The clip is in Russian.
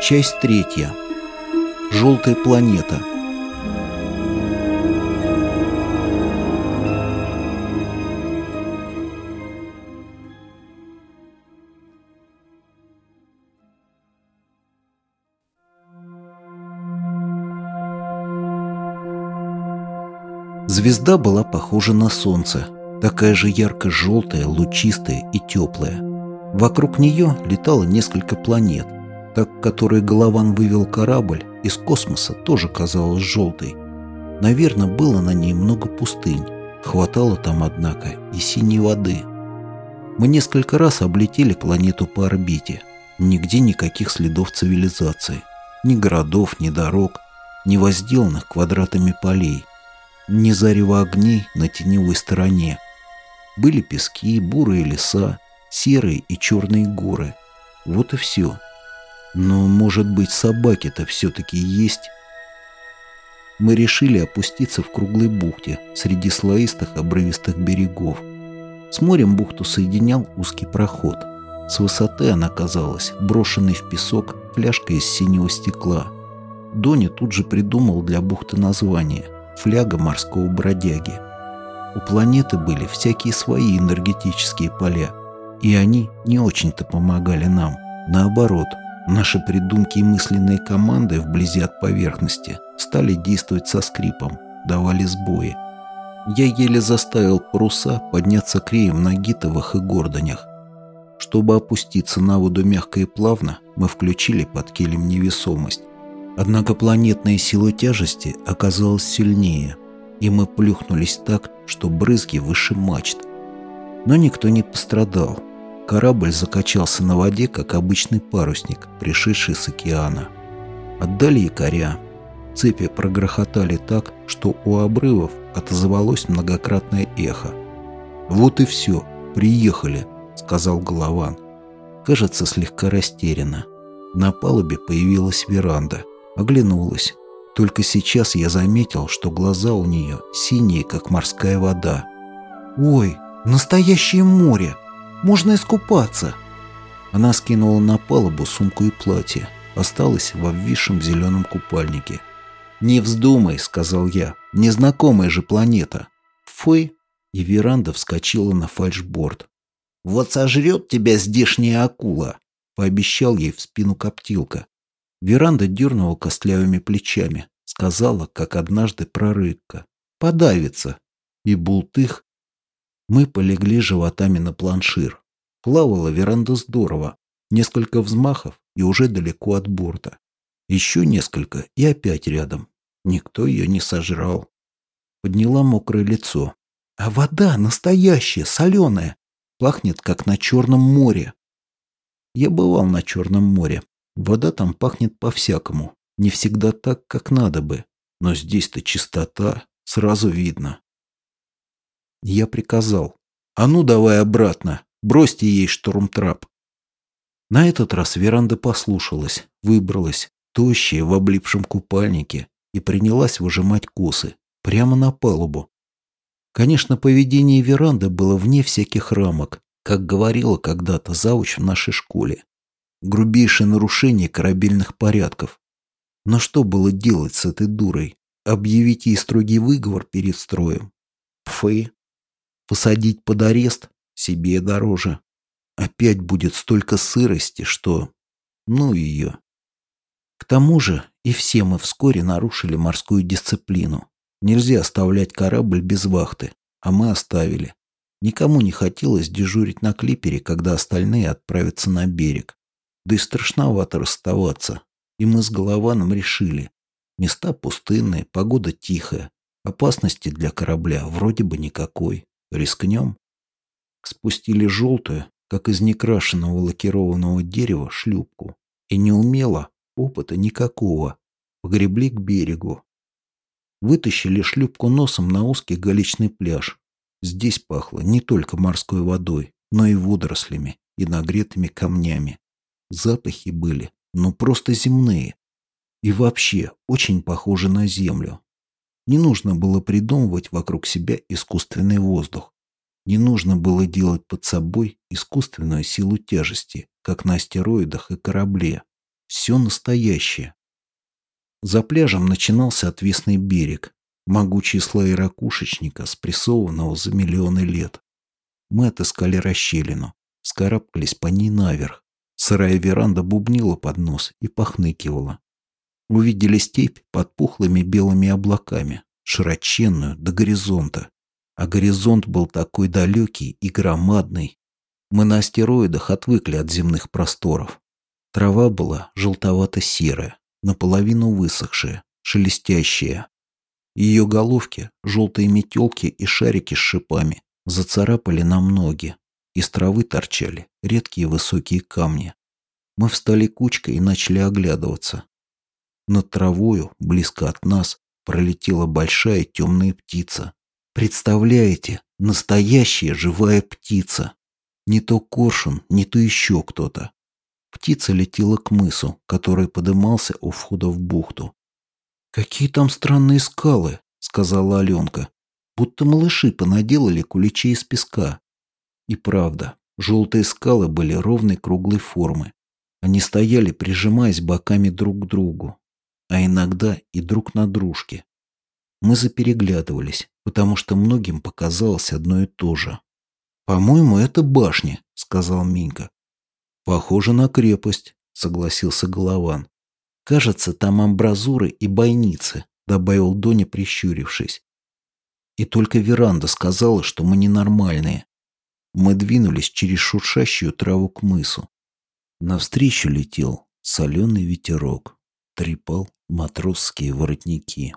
Часть третья. Желтая планета. Звезда была похожа на солнце, такая же ярко-желтая, лучистая и теплая. Вокруг нее летало несколько планет, так которые Голован вывел корабль, из космоса тоже казалась желтой. Наверное, было на ней много пустынь. Хватало там, однако, и синей воды. Мы несколько раз облетели планету по орбите. Нигде никаких следов цивилизации. Ни городов, ни дорог, ни возделанных квадратами полей, ни зарева огней на теневой стороне. Были пески, бурые леса, серые и черные горы. Вот и все. Но, может быть, собаки-то все-таки есть? Мы решили опуститься в круглой бухте среди слоистых обрывистых берегов. С морем бухту соединял узкий проход. С высоты она казалась брошенной в песок фляжкой из синего стекла. Дони тут же придумал для бухты название «Фляга морского бродяги». У планеты были всякие свои энергетические поля, и они не очень-то помогали нам. Наоборот – Наши придумки и мысленные команды вблизи от поверхности стали действовать со скрипом, давали сбои. Я еле заставил паруса подняться креем на гитовых и гордонях. Чтобы опуститься на воду мягко и плавно, мы включили под килем невесомость. Однако планетная сила тяжести оказалась сильнее, и мы плюхнулись так, что брызги выше мачт. Но никто не пострадал. Корабль закачался на воде, как обычный парусник, пришедший с океана. Отдали якоря. Цепи прогрохотали так, что у обрывов отозвалось многократное эхо. «Вот и все, приехали», — сказал Голован. Кажется, слегка растеряна. На палубе появилась веранда. Оглянулась. Только сейчас я заметил, что глаза у нее синие, как морская вода. «Ой, настоящее море!» Можно искупаться!» Она скинула на палубу сумку и платье. Осталась в обвисшем зеленом купальнике. «Не вздумай», — сказал я. «Незнакомая же планета». «Фы!» И веранда вскочила на фальшборд. «Вот сожрет тебя здешняя акула!» — пообещал ей в спину коптилка. Веранда дернула костлявыми плечами. Сказала, как однажды прорыбка. «Подавится!» И бултых мы полегли животами на планшир. Плавала веранда здорово. Несколько взмахов и уже далеко от борта. Еще несколько и опять рядом. Никто ее не сожрал. Подняла мокрое лицо. А вода настоящая, соленая. Пахнет, как на Черном море. Я бывал на Черном море. Вода там пахнет по-всякому. Не всегда так, как надо бы. Но здесь-то чистота, сразу видно. Я приказал. «А ну давай обратно, бросьте ей штурмтрап». На этот раз веранда послушалась, выбралась, тощая в облипшем купальнике, и принялась выжимать косы, прямо на палубу. Конечно, поведение веранды было вне всяких рамок, как говорила когда-то зауч в нашей школе. Грубейшее нарушение корабельных порядков. Но что было делать с этой дурой? Объявить ей строгий выговор перед строем? Пфы. Посадить под арест себе дороже. Опять будет столько сырости, что... Ну ее. К тому же и все мы вскоре нарушили морскую дисциплину. Нельзя оставлять корабль без вахты, а мы оставили. Никому не хотелось дежурить на клипере, когда остальные отправятся на берег. Да и страшновато расставаться. И мы с Голованом решили. Места пустынные, погода тихая. Опасности для корабля вроде бы никакой. Рискнем? Спустили желтую, как из некрашенного лакированного дерева, шлюпку. И неумело, опыта никакого, погребли к берегу. Вытащили шлюпку носом на узкий галечный пляж. Здесь пахло не только морской водой, но и водорослями и нагретыми камнями. Запахи были, но просто земные. И вообще очень похожи на землю. Не нужно было придумывать вокруг себя искусственный воздух. Не нужно было делать под собой искусственную силу тяжести, как на астероидах и корабле. Все настоящее. За пляжем начинался отвесный берег, могучие слои ракушечника, спрессованного за миллионы лет. Мы отыскали расщелину, скарабкались по ней наверх. Сырая веранда бубнила под нос и похныкивала. Увидели степь под пухлыми белыми облаками, широченную до горизонта. А горизонт был такой далекий и громадный. Мы на астероидах отвыкли от земных просторов. Трава была желтовато-серая, наполовину высохшая, шелестящая. Ее головки, желтые метелки и шарики с шипами зацарапали нам ноги. Из травы торчали редкие высокие камни. Мы встали кучкой и начали оглядываться. Над травою, близко от нас, пролетела большая темная птица. Представляете, настоящая живая птица. Не то коршун, не то еще кто-то. Птица летела к мысу, который подымался у входа в бухту. «Какие там странные скалы», — сказала Аленка. «Будто малыши понаделали куличей из песка». И правда, желтые скалы были ровной круглой формы. Они стояли, прижимаясь боками друг к другу, а иногда и друг на дружке. Мы запереглядывались, потому что многим показалось одно и то же. «По-моему, это башня», — сказал Минька. «Похоже на крепость», — согласился Голован. «Кажется, там амбразуры и бойницы», — добавил Доня, прищурившись. И только веранда сказала, что мы ненормальные. Мы двинулись через шуршащую траву к мысу. Навстречу летел соленый ветерок, трепал матросские воротники.